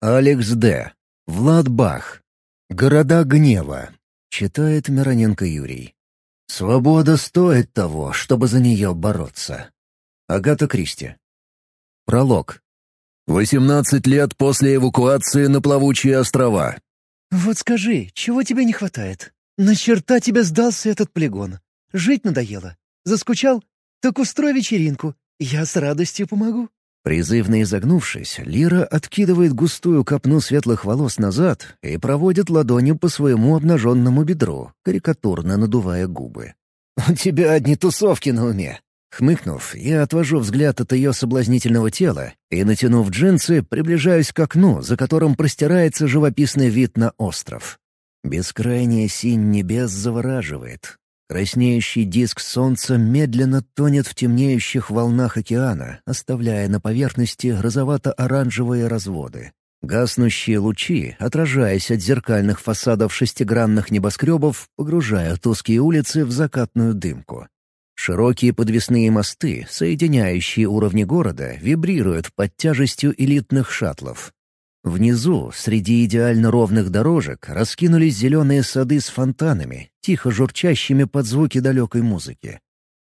Алекс Д. Влад Бах. «Города гнева», — читает Мироненко Юрий. «Свобода стоит того, чтобы за нее бороться». Агата Кристи. Пролог. «Восемнадцать лет после эвакуации на плавучие острова». «Вот скажи, чего тебе не хватает? На черта тебе сдался этот полигон? Жить надоело? Заскучал? Так устрой вечеринку. Я с радостью помогу». Призывно изогнувшись, Лира откидывает густую копну светлых волос назад и проводит ладонью по своему обнаженному бедру, карикатурно надувая губы. «У тебя одни тусовки на уме!» Хмыкнув, я отвожу взгляд от ее соблазнительного тела и, натянув джинсы, приближаюсь к окну, за которым простирается живописный вид на остров. Бескрайняя синь небес завораживает, Краснеющий диск солнца медленно тонет в темнеющих волнах океана, оставляя на поверхности розовато-оранжевые разводы. Гаснущие лучи, отражаясь от зеркальных фасадов шестигранных небоскребов, погружают узкие улицы в закатную дымку. Широкие подвесные мосты, соединяющие уровни города, вибрируют под тяжестью элитных шаттлов. Внизу, среди идеально ровных дорожек, раскинулись зеленые сады с фонтанами, тихо журчащими под звуки далекой музыки.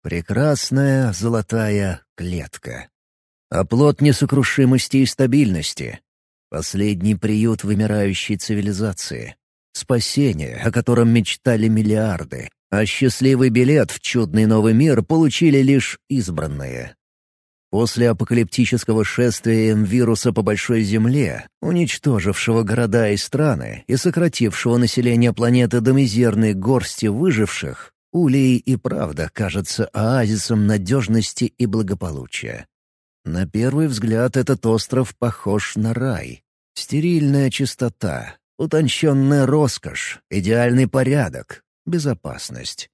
Прекрасная золотая клетка. Оплот несокрушимости и стабильности. Последний приют вымирающей цивилизации. Спасение, о котором мечтали миллиарды, а счастливый билет в чудный новый мир получили лишь избранные. После апокалиптического шествия М-вируса по Большой Земле, уничтожившего города и страны и сократившего население планеты до мизерной горсти выживших, Улей и правда кажется оазисом надежности и благополучия. На первый взгляд этот остров похож на рай. Стерильная чистота, утонченная роскошь, идеальный порядок, безопасность.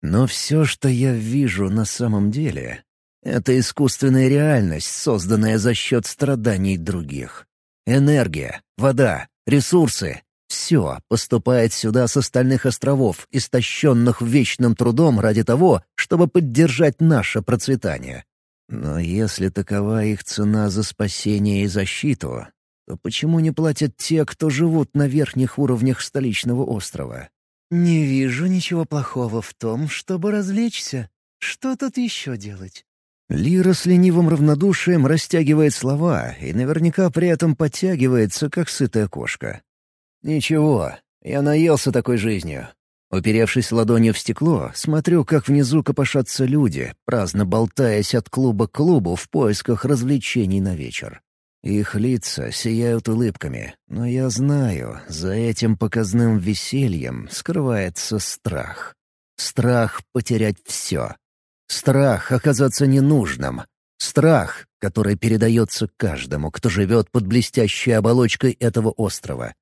Но все, что я вижу на самом деле, это искусственная реальность, созданная за счет страданий других. Энергия, вода, ресурсы — все поступает сюда с остальных островов, истощенных вечным трудом ради того, чтобы поддержать наше процветание. Но если такова их цена за спасение и защиту, то почему не платят те, кто живут на верхних уровнях столичного острова? «Не вижу ничего плохого в том, чтобы развлечься. Что тут еще делать?» Лира с ленивым равнодушием растягивает слова и наверняка при этом подтягивается, как сытая кошка. «Ничего, я наелся такой жизнью». Уперевшись ладонью в стекло, смотрю, как внизу копошатся люди, праздно болтаясь от клуба к клубу в поисках развлечений на вечер. Их лица сияют улыбками, но я знаю, за этим показным весельем скрывается страх. Страх потерять все, Страх оказаться ненужным. Страх, который передается каждому, кто живет под блестящей оболочкой этого острова.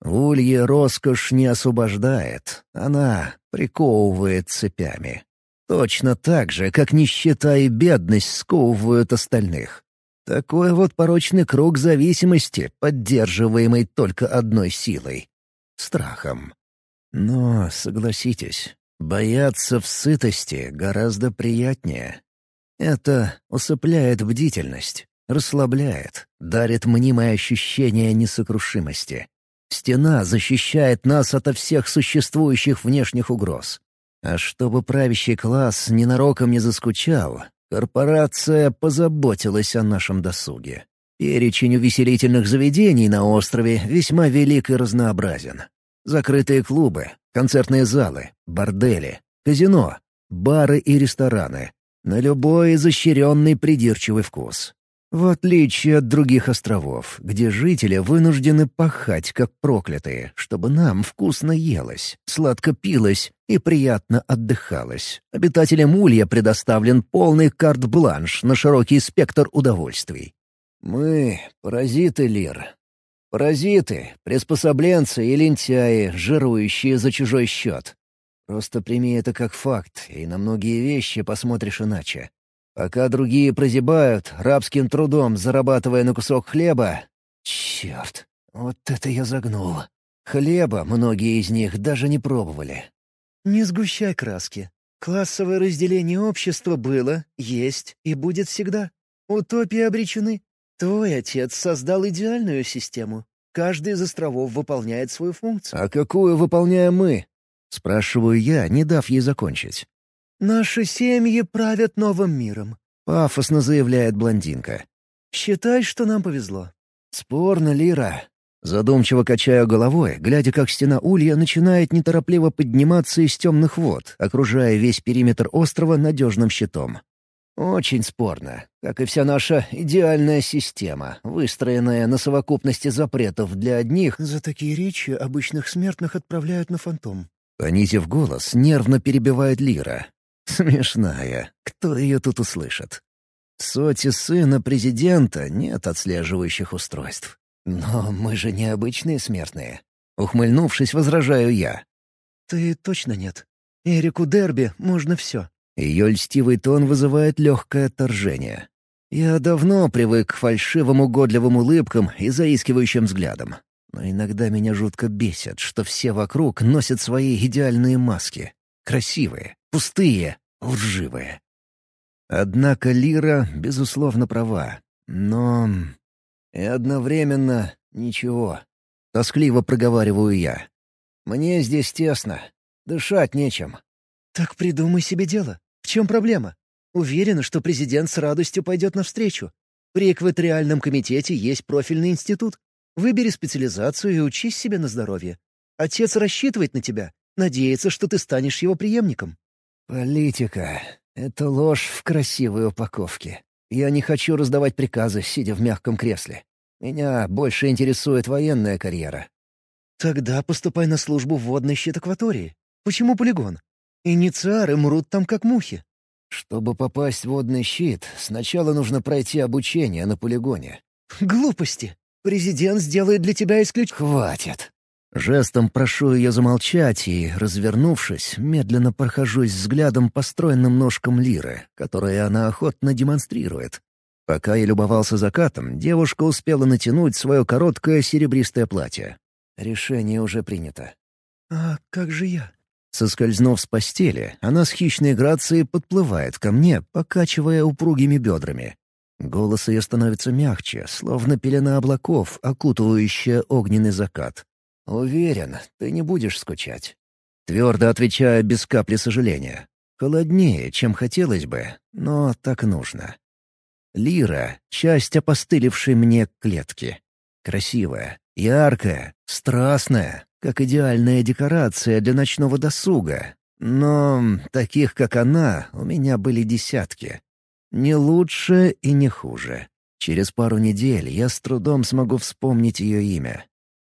В улье роскошь не освобождает, она приковывает цепями. Точно так же, как нищета и бедность сковывают остальных. Такой вот порочный круг зависимости, поддерживаемый только одной силой — страхом. Но, согласитесь, Бояться в сытости гораздо приятнее. Это усыпляет бдительность, расслабляет, дарит мнимое ощущение несокрушимости. Стена защищает нас ото всех существующих внешних угроз. А чтобы правящий класс ненароком не заскучал, корпорация позаботилась о нашем досуге. Перечень увеселительных заведений на острове весьма велик и разнообразен. Закрытые клубы, концертные залы, бордели, казино, бары и рестораны. На любой изощренный придирчивый вкус. В отличие от других островов, где жители вынуждены пахать как проклятые, чтобы нам вкусно елось, сладко пилось и приятно отдыхалось. Обитателям Улья предоставлен полный карт-бланш на широкий спектр удовольствий. Мы — паразиты, Лир, Паразиты, приспособленцы и лентяи, жирующие за чужой счет. Просто прими это как факт, и на многие вещи посмотришь иначе. Пока другие прозябают, рабским трудом зарабатывая на кусок хлеба... Черт, вот это я загнул. Хлеба многие из них даже не пробовали. Не сгущай краски. Классовое разделение общества было, есть и будет всегда. Утопии обречены. Твой отец создал идеальную систему. Каждый из островов выполняет свою функцию. «А какую выполняем мы?» — спрашиваю я, не дав ей закончить. «Наши семьи правят новым миром», — пафосно заявляет блондинка. «Считай, что нам повезло». «Спорно, Лира». Задумчиво качаю головой, глядя, как стена улья начинает неторопливо подниматься из темных вод, окружая весь периметр острова надежным щитом. Очень спорно, как и вся наша идеальная система, выстроенная на совокупности запретов для одних. «За такие речи обычных смертных отправляют на фантом». Понизив голос, нервно перебивает Лира. Смешная. Кто ее тут услышит? В соте сына президента нет отслеживающих устройств. Но мы же не обычные смертные. Ухмыльнувшись, возражаю я. «Ты точно нет. Эрику Дерби можно все. Ее льстивый тон вызывает легкое отторжение. Я давно привык к фальшивым угодливым улыбкам и заискивающим взглядам. Но иногда меня жутко бесит, что все вокруг носят свои идеальные маски. Красивые, пустые, лживые. Однако Лира, безусловно, права. Но... И одновременно ничего. Тоскливо проговариваю я. Мне здесь тесно. Дышать нечем. «Так придумай себе дело. В чем проблема? Уверена, что президент с радостью пойдет навстречу. При экваториальном комитете есть профильный институт. Выбери специализацию и учись себе на здоровье. Отец рассчитывает на тебя, надеется, что ты станешь его преемником». «Политика — это ложь в красивой упаковке. Я не хочу раздавать приказы, сидя в мягком кресле. Меня больше интересует военная карьера». «Тогда поступай на службу в водный щит акватории. Почему полигон? Инициары мрут там как мухи. Чтобы попасть в водный щит, сначала нужно пройти обучение на полигоне. Глупости. Президент сделает для тебя исключ... Хватит. Жестом прошу ее замолчать и, развернувшись, медленно прохожусь взглядом по стройным ножкам лиры, которые она охотно демонстрирует. Пока я любовался закатом, девушка успела натянуть свое короткое серебристое платье. Решение уже принято. «А как же я?» Соскользнув с постели, она с хищной грацией подплывает ко мне, покачивая упругими бедрами. Голос ее становится мягче, словно пелена облаков, окутывающая огненный закат. «Уверен, ты не будешь скучать». Твердо отвечаю без капли сожаления. Холоднее, чем хотелось бы, но так нужно. Лира — часть опостылевшей мне клетки. Красивая, яркая, страстная, как идеальная декорация для ночного досуга. Но таких, как она, у меня были десятки. Не лучше и не хуже. Через пару недель я с трудом смогу вспомнить ее имя.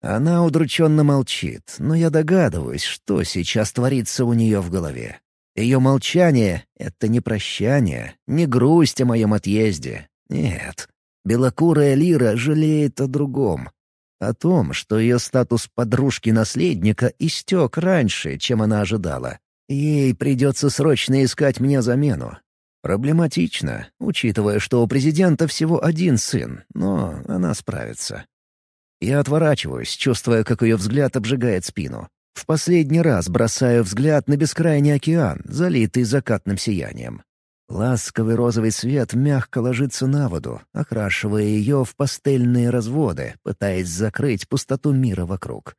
Она удрученно молчит, но я догадываюсь, что сейчас творится у нее в голове. Ее молчание — это не прощание, не грусть о моем отъезде. Нет. Белокурая лира жалеет о другом. О том, что ее статус подружки-наследника истек раньше, чем она ожидала. Ей придется срочно искать мне замену. Проблематично, учитывая, что у президента всего один сын, но она справится. Я отворачиваюсь, чувствуя, как ее взгляд обжигает спину. В последний раз бросаю взгляд на бескрайний океан, залитый закатным сиянием. Ласковый розовый свет мягко ложится на воду, окрашивая ее в пастельные разводы, пытаясь закрыть пустоту мира вокруг.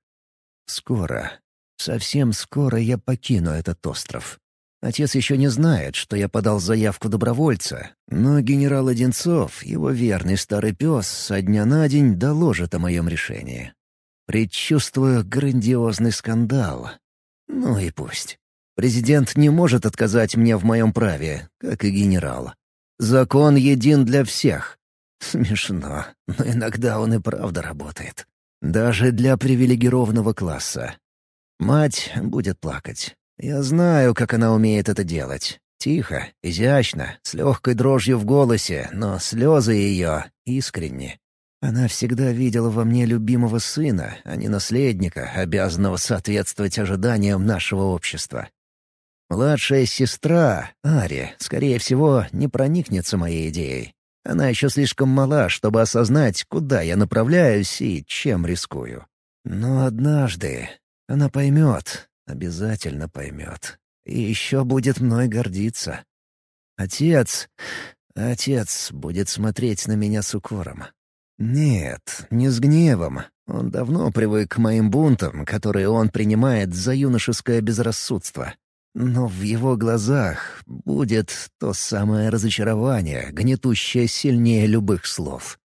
Скоро, совсем скоро я покину этот остров. Отец еще не знает, что я подал заявку добровольца, но генерал Одинцов, его верный старый пес, со дня на день доложит о моем решении. Предчувствую грандиозный скандал. Ну и пусть. Президент не может отказать мне в моем праве, как и генерал. Закон един для всех. Смешно, но иногда он и правда работает. Даже для привилегированного класса. Мать будет плакать. Я знаю, как она умеет это делать. Тихо, изящно, с легкой дрожью в голосе, но слезы ее искренни. Она всегда видела во мне любимого сына, а не наследника, обязанного соответствовать ожиданиям нашего общества. Младшая сестра, Ари, скорее всего, не проникнется моей идеей. Она еще слишком мала, чтобы осознать, куда я направляюсь и чем рискую. Но однажды она поймет, обязательно поймет, и еще будет мной гордиться. Отец... Отец будет смотреть на меня с укором. Нет, не с гневом. Он давно привык к моим бунтам, которые он принимает за юношеское безрассудство. Но в его глазах будет то самое разочарование, гнетущее сильнее любых слов.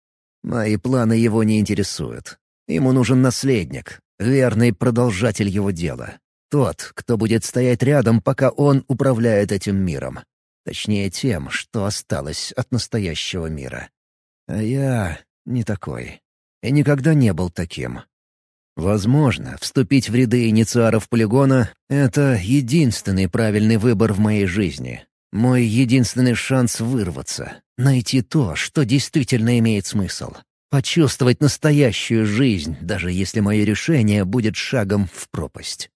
Мои планы его не интересуют. Ему нужен наследник, верный продолжатель его дела. Тот, кто будет стоять рядом, пока он управляет этим миром. Точнее, тем, что осталось от настоящего мира. А я не такой. И никогда не был таким. Возможно, вступить в ряды инициаров полигона — это единственный правильный выбор в моей жизни. Мой единственный шанс вырваться, найти то, что действительно имеет смысл. Почувствовать настоящую жизнь, даже если мое решение будет шагом в пропасть.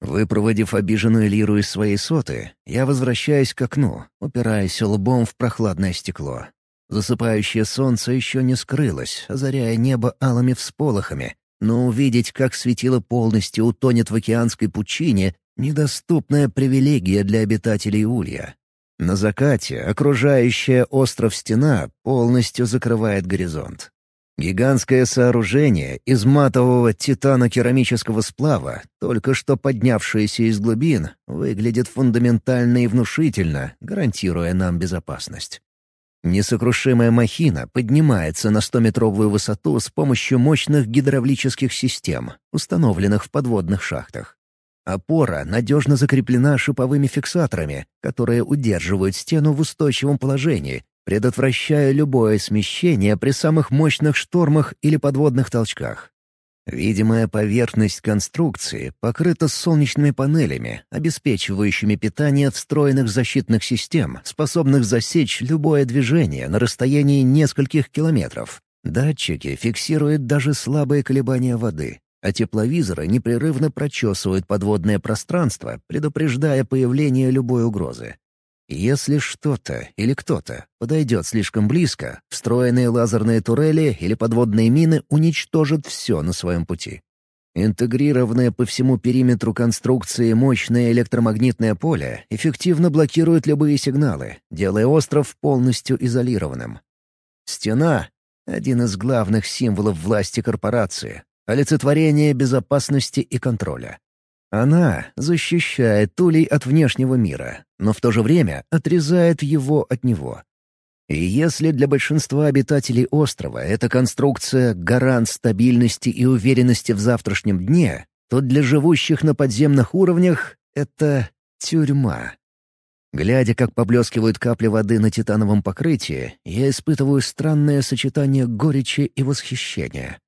Выпроводив обиженную Лиру из своей соты, я возвращаюсь к окну, упираясь лбом в прохладное стекло. Засыпающее солнце еще не скрылось, озаряя небо алыми всполохами, но увидеть, как светило полностью утонет в океанской пучине — недоступная привилегия для обитателей Улья. На закате окружающая остров стена полностью закрывает горизонт. Гигантское сооружение из матового титано-керамического сплава, только что поднявшееся из глубин, выглядит фундаментально и внушительно, гарантируя нам безопасность. Несокрушимая махина поднимается на 100-метровую высоту с помощью мощных гидравлических систем, установленных в подводных шахтах. Опора надежно закреплена шиповыми фиксаторами, которые удерживают стену в устойчивом положении, предотвращая любое смещение при самых мощных штормах или подводных толчках. Видимая поверхность конструкции покрыта солнечными панелями, обеспечивающими питание встроенных защитных систем, способных засечь любое движение на расстоянии нескольких километров. Датчики фиксируют даже слабые колебания воды, а тепловизоры непрерывно прочесывают подводное пространство, предупреждая появление любой угрозы. Если что-то или кто-то подойдет слишком близко, встроенные лазерные турели или подводные мины уничтожат все на своем пути. Интегрированное по всему периметру конструкции мощное электромагнитное поле эффективно блокирует любые сигналы, делая остров полностью изолированным. Стена — один из главных символов власти корпорации, олицетворение безопасности и контроля. Она защищает Тулей от внешнего мира, но в то же время отрезает его от него. И если для большинства обитателей острова эта конструкция — гарант стабильности и уверенности в завтрашнем дне, то для живущих на подземных уровнях — это тюрьма. Глядя, как поблескивают капли воды на титановом покрытии, я испытываю странное сочетание горечи и восхищения.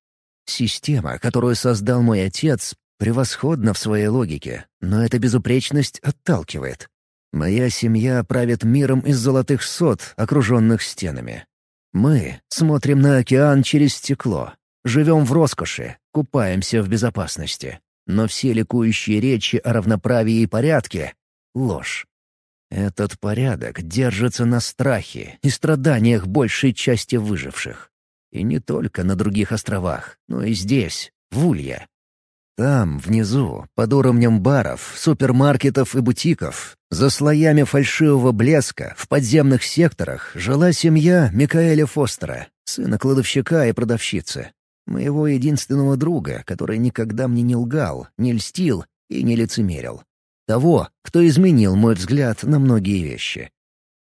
Система, которую создал мой отец, превосходна в своей логике, но эта безупречность отталкивает. Моя семья правит миром из золотых сот, окруженных стенами. Мы смотрим на океан через стекло, живем в роскоши, купаемся в безопасности. Но все ликующие речи о равноправии и порядке — ложь. Этот порядок держится на страхе и страданиях большей части выживших. И не только на других островах, но и здесь, в Улье. Там, внизу, под уровнем баров, супермаркетов и бутиков, за слоями фальшивого блеска, в подземных секторах жила семья Микаэля Фостера, сына кладовщика и продавщицы. Моего единственного друга, который никогда мне не лгал, не льстил и не лицемерил. Того, кто изменил мой взгляд на многие вещи.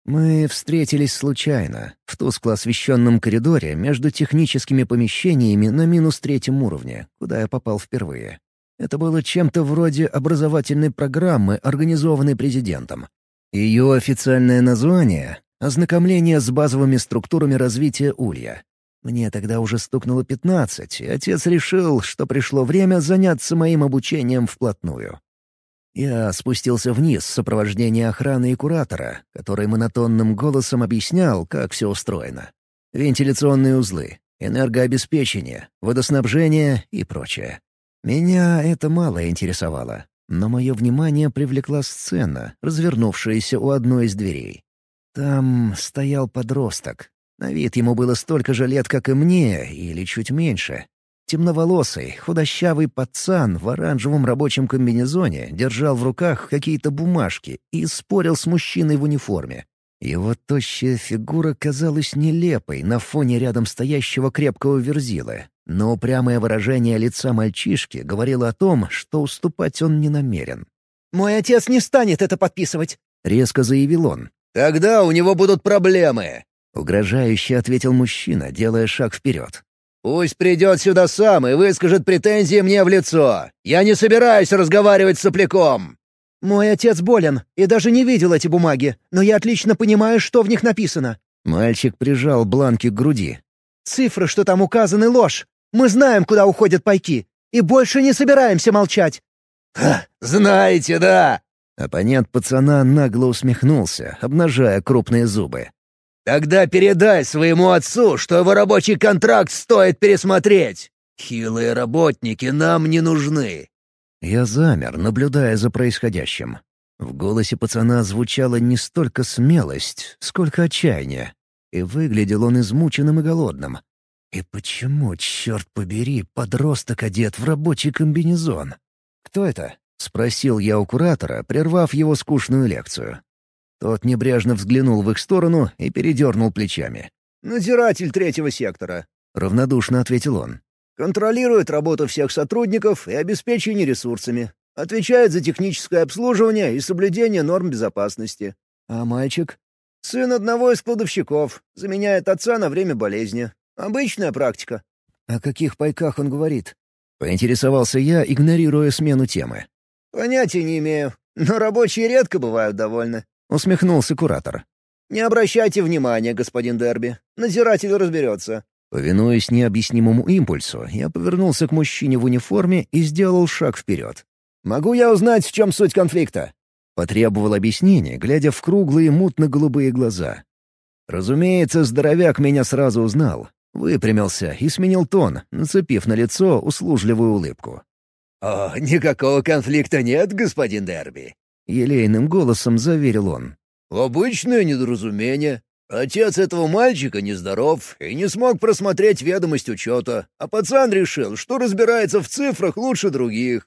Мы встретились случайно, в тускло освещенном коридоре между техническими помещениями на минус третьем уровне, куда я попал впервые. Это было чем-то вроде образовательной программы, организованной президентом. Ее официальное название — «Ознакомление с базовыми структурами развития Улья». Мне тогда уже стукнуло пятнадцать, и отец решил, что пришло время заняться моим обучением вплотную. Я спустился вниз в сопровождении охраны и куратора, который монотонным голосом объяснял, как все устроено. Вентиляционные узлы, энергообеспечение, водоснабжение и прочее. Меня это мало интересовало, но мое внимание привлекла сцена, развернувшаяся у одной из дверей. Там стоял подросток. На вид ему было столько же лет, как и мне, или чуть меньше. Темноволосый, худощавый пацан в оранжевом рабочем комбинезоне держал в руках какие-то бумажки и спорил с мужчиной в униформе. Его тощая фигура казалась нелепой на фоне рядом стоящего крепкого верзилы, но упрямое выражение лица мальчишки говорило о том, что уступать он не намерен. «Мой отец не станет это подписывать», — резко заявил он. «Тогда у него будут проблемы», — угрожающе ответил мужчина, делая шаг вперед. «Пусть придет сюда сам и выскажет претензии мне в лицо. Я не собираюсь разговаривать с сопляком». «Мой отец болен и даже не видел эти бумаги, но я отлично понимаю, что в них написано». Мальчик прижал бланки к груди. «Цифры, что там указаны, ложь. Мы знаем, куда уходят пайки, и больше не собираемся молчать». «Ха, знаете, да!» Оппонент пацана нагло усмехнулся, обнажая крупные зубы. «Тогда передай своему отцу, что его рабочий контракт стоит пересмотреть. Хилые работники нам не нужны. Я замер, наблюдая за происходящим. В голосе пацана звучала не столько смелость, сколько отчаяние. И выглядел он измученным и голодным. И почему, черт побери, подросток одет в рабочий комбинезон? «Кто это?» — спросил я у куратора, прервав его скучную лекцию. Тот небрежно взглянул в их сторону и передернул плечами. «Надзиратель третьего сектора», — равнодушно ответил он. Контролирует работу всех сотрудников и обеспечение ресурсами. Отвечает за техническое обслуживание и соблюдение норм безопасности. А мальчик? Сын одного из кладовщиков. Заменяет отца на время болезни. Обычная практика. О каких пайках он говорит? Поинтересовался я, игнорируя смену темы. Понятия не имею. Но рабочие редко бывают довольны. Усмехнулся куратор. «Не обращайте внимания, господин Дерби. Надзиратель разберется. Повинуясь необъяснимому импульсу, я повернулся к мужчине в униформе и сделал шаг вперед. «Могу я узнать, в чем суть конфликта?» Потребовал объяснения, глядя в круглые мутно-голубые глаза. Разумеется, здоровяк меня сразу узнал. Выпрямился и сменил тон, нацепив на лицо услужливую улыбку. «О, никакого конфликта нет, господин Дерби», — елейным голосом заверил он. «Обычное недоразумение. Отец этого мальчика нездоров и не смог просмотреть ведомость учета, а пацан решил, что разбирается в цифрах лучше других.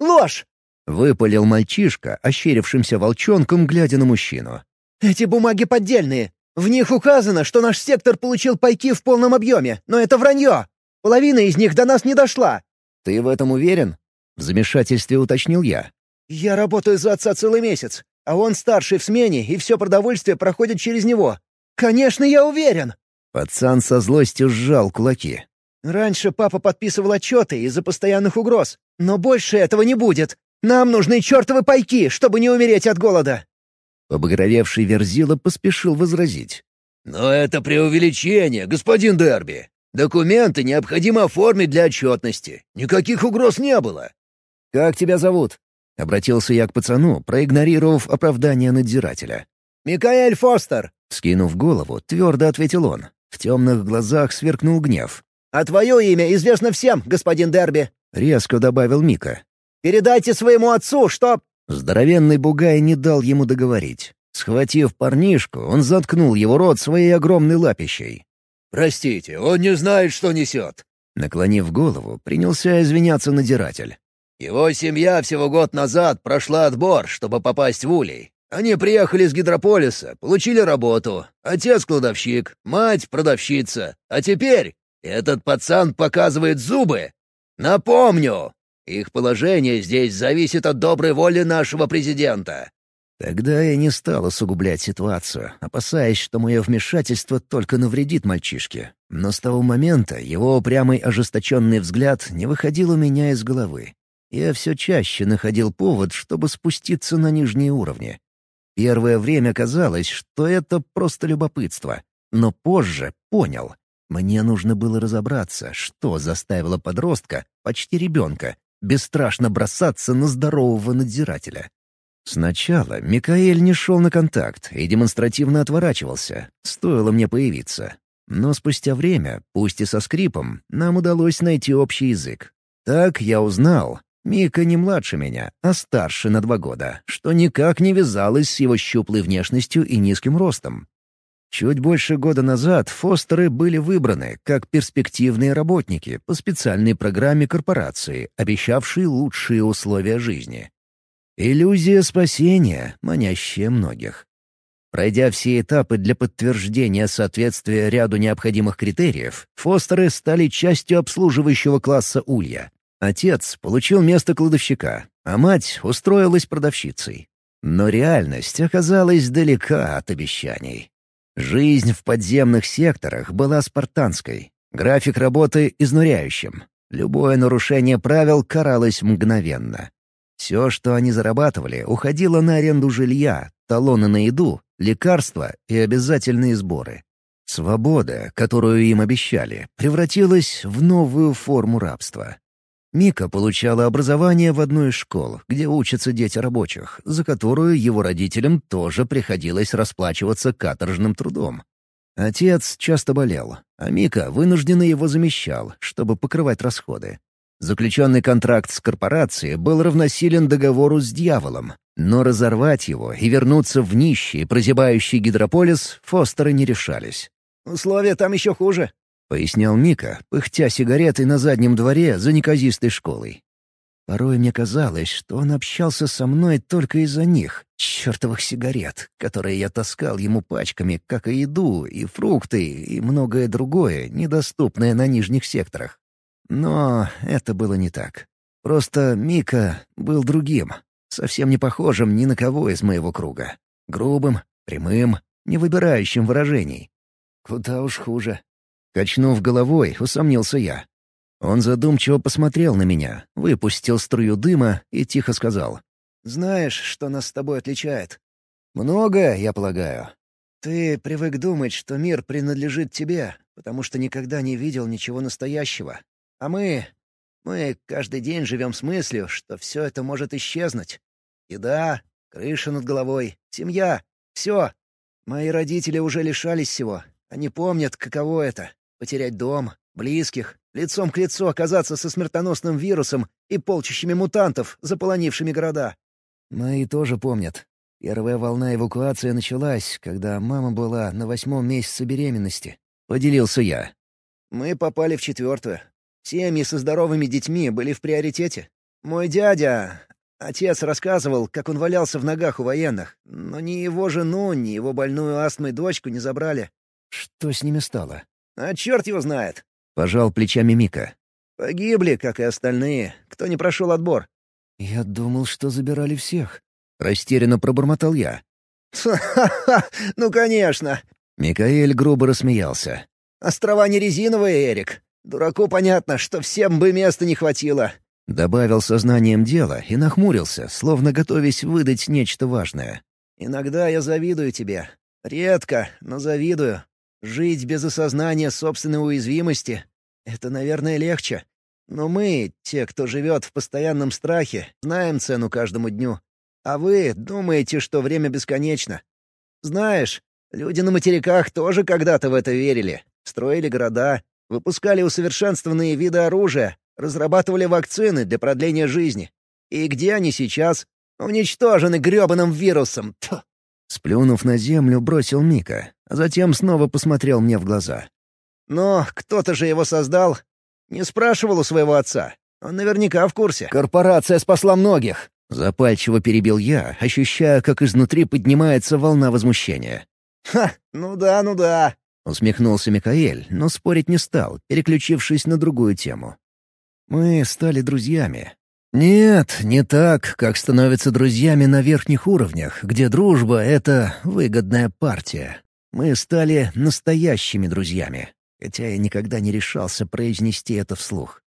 «Ложь!» — выпалил мальчишка, ощерившимся волчонком, глядя на мужчину. «Эти бумаги поддельные. В них указано, что наш сектор получил пайки в полном объеме, но это вранье. Половина из них до нас не дошла». «Ты в этом уверен?» — в замешательстве уточнил я. «Я работаю за отца целый месяц а он старший в смене, и все продовольствие проходит через него. Конечно, я уверен!» Пацан со злостью сжал кулаки. «Раньше папа подписывал отчеты из-за постоянных угроз, но больше этого не будет. Нам нужны чертовы пайки, чтобы не умереть от голода!» Побагровевший Верзила поспешил возразить. «Но это преувеличение, господин Дерби. Документы необходимо оформить для отчетности. Никаких угроз не было». «Как тебя зовут?» Обратился я к пацану, проигнорировав оправдание надзирателя. «Микаэль Фостер!» Скинув голову, твердо ответил он. В темных глазах сверкнул гнев. «А твое имя известно всем, господин Дерби!» Резко добавил Мика. «Передайте своему отцу, что...» Здоровенный бугай не дал ему договорить. Схватив парнишку, он заткнул его рот своей огромной лапищей. «Простите, он не знает, что несет!» Наклонив голову, принялся извиняться надзиратель. Его семья всего год назад прошла отбор, чтобы попасть в Улей. Они приехали с Гидрополиса, получили работу. Отец — кладовщик, мать — продавщица. А теперь этот пацан показывает зубы. Напомню, их положение здесь зависит от доброй воли нашего президента. Тогда я не стал усугублять ситуацию, опасаясь, что мое вмешательство только навредит мальчишке. Но с того момента его упрямый ожесточенный взгляд не выходил у меня из головы я все чаще находил повод, чтобы спуститься на нижние уровни. Первое время казалось, что это просто любопытство, но позже понял. Мне нужно было разобраться, что заставило подростка, почти ребенка, бесстрашно бросаться на здорового надзирателя. Сначала Микаэль не шел на контакт и демонстративно отворачивался, стоило мне появиться. Но спустя время, пусть и со скрипом, нам удалось найти общий язык. Так я узнал, Мика не младше меня, а старше на два года, что никак не вязалось с его щуплой внешностью и низким ростом. Чуть больше года назад Фостеры были выбраны как перспективные работники по специальной программе корпорации, обещавшей лучшие условия жизни. Иллюзия спасения, манящая многих. Пройдя все этапы для подтверждения соответствия ряду необходимых критериев, Фостеры стали частью обслуживающего класса Улья. Отец получил место кладовщика, а мать устроилась продавщицей. Но реальность оказалась далека от обещаний. Жизнь в подземных секторах была спартанской, график работы изнуряющим. Любое нарушение правил каралось мгновенно. Все, что они зарабатывали, уходило на аренду жилья, талоны на еду, лекарства и обязательные сборы. Свобода, которую им обещали, превратилась в новую форму рабства. Мика получала образование в одной из школ, где учатся дети рабочих, за которую его родителям тоже приходилось расплачиваться каторжным трудом. Отец часто болел, а Мика вынужденно его замещал, чтобы покрывать расходы. Заключенный контракт с корпорацией был равносилен договору с дьяволом, но разорвать его и вернуться в нищий, прозябающий гидрополис Фостеры не решались. «Условия там еще хуже», — пояснял Мика, пыхтя сигаретой на заднем дворе за неказистой школой. Порой мне казалось, что он общался со мной только из-за них, чертовых сигарет, которые я таскал ему пачками, как и еду, и фрукты, и многое другое, недоступное на нижних секторах. Но это было не так. Просто Мика был другим, совсем не похожим ни на кого из моего круга. Грубым, прямым, не выбирающим выражений. Куда уж хуже. Качнув головой, усомнился я. Он задумчиво посмотрел на меня, выпустил струю дыма и тихо сказал. «Знаешь, что нас с тобой отличает?» «Многое, я полагаю». «Ты привык думать, что мир принадлежит тебе, потому что никогда не видел ничего настоящего. А мы... Мы каждый день живем с мыслью, что все это может исчезнуть. Еда, крыша над головой, семья — все. Мои родители уже лишались всего. Они помнят, каково это — потерять дом, близких, лицом к лицу оказаться со смертоносным вирусом и полчищами мутантов, заполонившими города. Мои тоже помнят. Первая волна эвакуации началась, когда мама была на восьмом месяце беременности. Поделился я. Мы попали в четвертую. Семьи со здоровыми детьми были в приоритете. Мой дядя, отец рассказывал, как он валялся в ногах у военных, но ни его жену, ни его больную астмой дочку не забрали. Что с ними стало? А черт его знает. Пожал плечами Мика. Погибли, как и остальные, кто не прошел отбор. Я думал, что забирали всех. Растерянно пробормотал я. «Ха-ха-ха! Ну, конечно!» Микаэль грубо рассмеялся. «Острова не резиновые, Эрик. Дураку понятно, что всем бы места не хватило». Добавил сознанием дела и нахмурился, словно готовясь выдать нечто важное. «Иногда я завидую тебе. Редко, но завидую. Жить без осознания собственной уязвимости — это, наверное, легче. Но мы, те, кто живет в постоянном страхе, знаем цену каждому дню. А вы думаете, что время бесконечно. Знаешь, люди на материках тоже когда-то в это верили. Строили города, выпускали усовершенствованные виды оружия, разрабатывали вакцины для продления жизни. И где они сейчас? Уничтожены грёбаным вирусом. Тьфу. Сплюнув на землю, бросил Мика, а затем снова посмотрел мне в глаза. «Но кто-то же его создал. Не спрашивал у своего отца. Он наверняка в курсе». «Корпорация спасла многих!» Запальчиво перебил я, ощущая, как изнутри поднимается волна возмущения. «Ха, ну да, ну да!» — усмехнулся Микаэль, но спорить не стал, переключившись на другую тему. «Мы стали друзьями, нет, не так, как становятся друзьями на верхних уровнях, где дружба — это выгодная партия. Мы стали настоящими друзьями, хотя я никогда не решался произнести это вслух.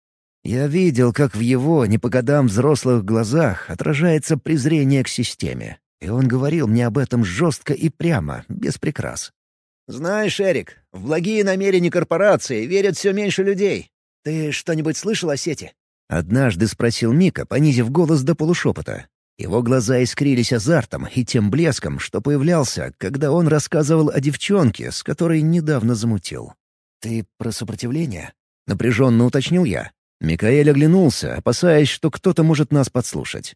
Я видел, как в его, не по годам взрослых глазах, отражается презрение к системе. И он говорил мне об этом жестко и прямо, без прикрас. «Знаешь, Эрик, в благие намерения корпорации верят все меньше людей. Ты что-нибудь слышал о сети?» Однажды спросил Мика, понизив голос до полушепота. Его глаза искрились азартом и тем блеском, что появлялся, когда он рассказывал о девчонке, с которой недавно замутил. «Ты про сопротивление?» — напряженно уточнил я. Микаэль оглянулся, опасаясь, что кто-то может нас подслушать.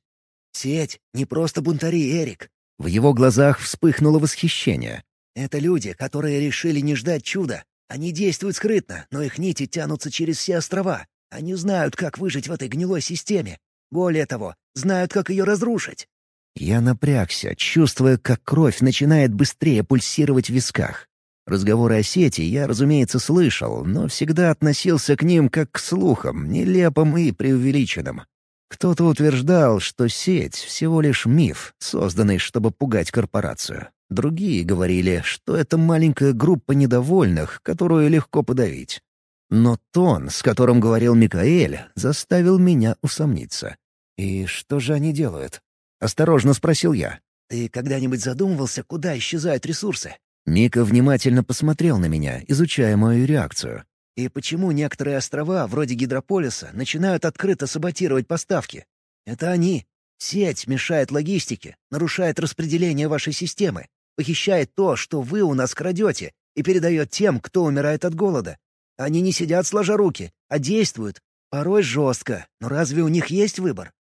«Сеть — не просто бунтари, Эрик». В его глазах вспыхнуло восхищение. «Это люди, которые решили не ждать чуда. Они действуют скрытно, но их нити тянутся через все острова. Они знают, как выжить в этой гнилой системе. Более того, знают, как ее разрушить. Я напрягся, чувствуя, как кровь начинает быстрее пульсировать в висках. Разговоры о сети я, разумеется, слышал, но всегда относился к ним как к слухам, нелепым и преувеличенным. Кто-то утверждал, что сеть — всего лишь миф, созданный, чтобы пугать корпорацию. Другие говорили, что это маленькая группа недовольных, которую легко подавить. Но тон, с которым говорил Микаэль, заставил меня усомниться. «И что же они делают?» — осторожно спросил я. «Ты когда-нибудь задумывался, куда исчезают ресурсы?» Мика внимательно посмотрел на меня, изучая мою реакцию. «И почему некоторые острова, вроде Гидрополиса, начинают открыто саботировать поставки? Это они. Сеть мешает логистике, нарушает распределение вашей системы, похищает то, что вы у нас крадете, и передает тем, кто умирает от голода. Они не сидят сложа руки, а действуют. Порой жестко, но разве у них есть выбор?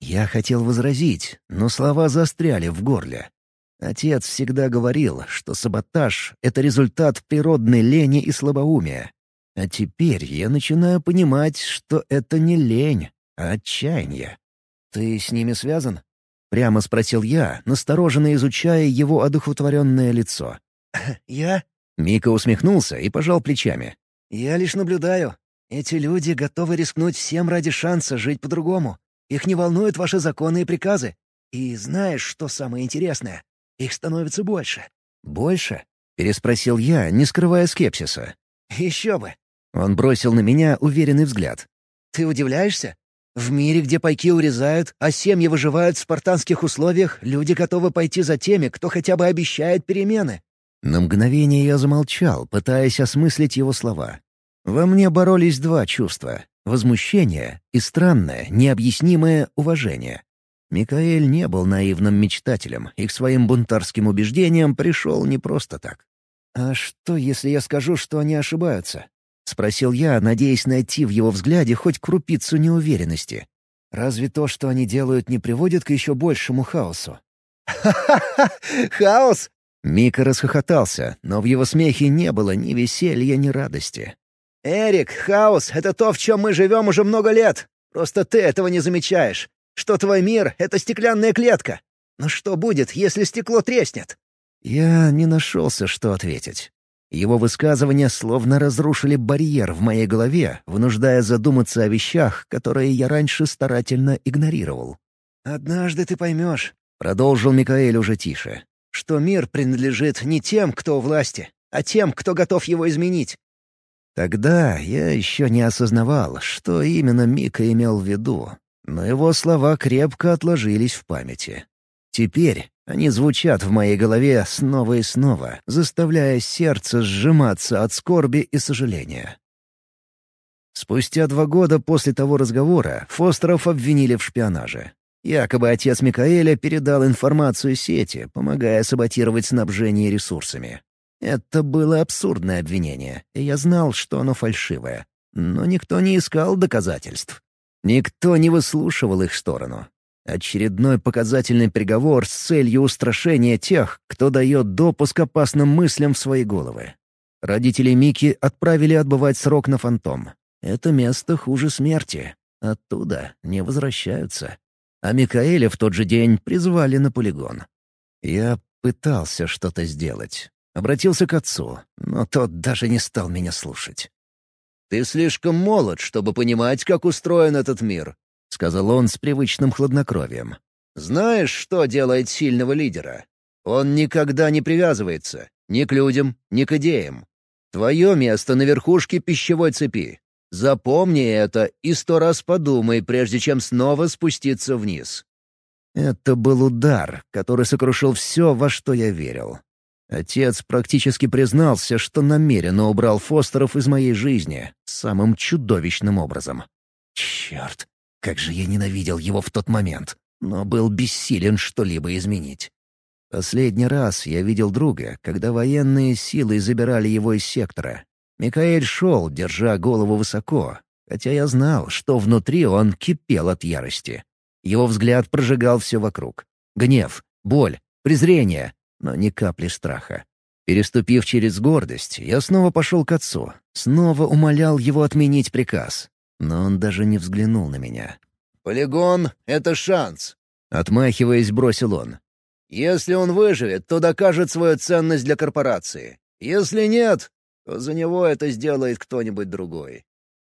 Я хотел возразить, но слова застряли в горле. Отец всегда говорил, что саботаж — это результат природной лени и слабоумия. А теперь я начинаю понимать, что это не лень, а отчаяние. «Ты с ними связан?» — прямо спросил я, настороженно изучая его одухотворенное лицо. «Я?» Мика усмехнулся и пожал плечами. «Я лишь наблюдаю. Эти люди готовы рискнуть всем ради шанса жить по-другому. Их не волнуют ваши законы и приказы. И знаешь, что самое интересное? Их становится больше». «Больше?» — переспросил я, не скрывая скепсиса. «Еще бы!» Он бросил на меня уверенный взгляд. «Ты удивляешься? В мире, где пайки урезают, а семьи выживают в спартанских условиях, люди готовы пойти за теми, кто хотя бы обещает перемены. На мгновение я замолчал, пытаясь осмыслить его слова. Во мне боролись два чувства — возмущение и странное, необъяснимое уважение. Микаэль не был наивным мечтателем и к своим бунтарским убеждениям пришел не просто так. «А что, если я скажу, что они ошибаются?» — спросил я, надеясь найти в его взгляде хоть крупицу неуверенности. «Разве то, что они делают, не приводит к еще большему хаосу?» «Ха-ха-ха! Хаос! Мика расхохотался, но в его смехе не было ни веселья, ни радости. «Эрик, хаос — это то, в чем мы живем уже много лет. Просто ты этого не замечаешь. Что твой мир — это стеклянная клетка. Но что будет, если стекло треснет?» Я не нашелся, что ответить. Его высказывания словно разрушили барьер в моей голове, вынуждая задуматься о вещах, которые я раньше старательно игнорировал. «Однажды ты поймешь», — продолжил Микаэль уже тише что мир принадлежит не тем, кто у власти, а тем, кто готов его изменить. Тогда я еще не осознавал, что именно Мика имел в виду, но его слова крепко отложились в памяти. Теперь они звучат в моей голове снова и снова, заставляя сердце сжиматься от скорби и сожаления. Спустя два года после того разговора Фостеров обвинили в шпионаже. Якобы отец Микаэля передал информацию сети, помогая саботировать снабжение ресурсами. Это было абсурдное обвинение, и я знал, что оно фальшивое. Но никто не искал доказательств. Никто не выслушивал их сторону. Очередной показательный приговор с целью устрашения тех, кто дает допуск опасным мыслям в свои головы. Родители Мики отправили отбывать срок на фантом. Это место хуже смерти. Оттуда не возвращаются а Микаэля в тот же день призвали на полигон. Я пытался что-то сделать. Обратился к отцу, но тот даже не стал меня слушать. «Ты слишком молод, чтобы понимать, как устроен этот мир», — сказал он с привычным хладнокровием. «Знаешь, что делает сильного лидера? Он никогда не привязывается ни к людям, ни к идеям. Твое место на верхушке пищевой цепи. Запомни это и сто раз подумай, прежде чем снова спуститься вниз». Это был удар, который сокрушил все, во что я верил. Отец практически признался, что намеренно убрал Фостеров из моей жизни самым чудовищным образом. Черт, как же я ненавидел его в тот момент, но был бессилен что-либо изменить. Последний раз я видел друга, когда военные силы забирали его из сектора, Микаэль шел, держа голову высоко, хотя я знал, что внутри он кипел от ярости. Его взгляд прожигал все вокруг. Гнев, боль, презрение, но ни капли страха. Переступив через гордость, я снова пошел к отцу, снова умолял его отменить приказ. Но он даже не взглянул на меня. «Полигон — это шанс. Отмахиваясь, бросил он. «Если он выживет, то докажет свою ценность для корпорации. Если нет, то за него это сделает кто-нибудь другой».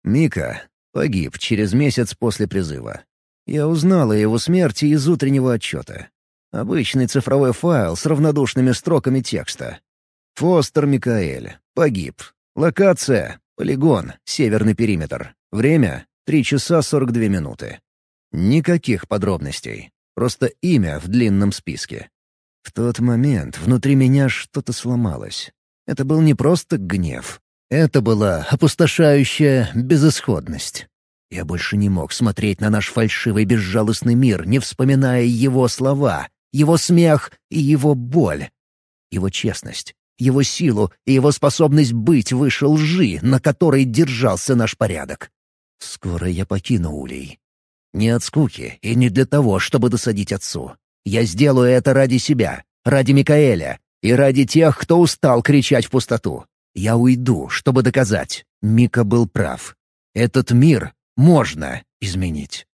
Мика погиб через месяц после призыва. Я узнал о его смерти из утреннего отчета. Обычный цифровой файл с равнодушными строками текста. Фостер Микаэль. Погиб. Локация. Полигон. Северный периметр. Время — 3 часа 42 минуты. Никаких подробностей. Просто имя в длинном списке. В тот момент внутри меня что-то сломалось. Это был не просто гнев. Это была опустошающая безысходность. Я больше не мог смотреть на наш фальшивый безжалостный мир, не вспоминая его слова, его смех и его боль. Его честность, его силу и его способность быть выше лжи, на которой держался наш порядок. Скоро я покину Улей. Не от скуки и не для того, чтобы досадить отцу. Я сделаю это ради себя, ради Микаэля и ради тех, кто устал кричать в пустоту. Я уйду, чтобы доказать. Мика был прав. Этот мир можно изменить.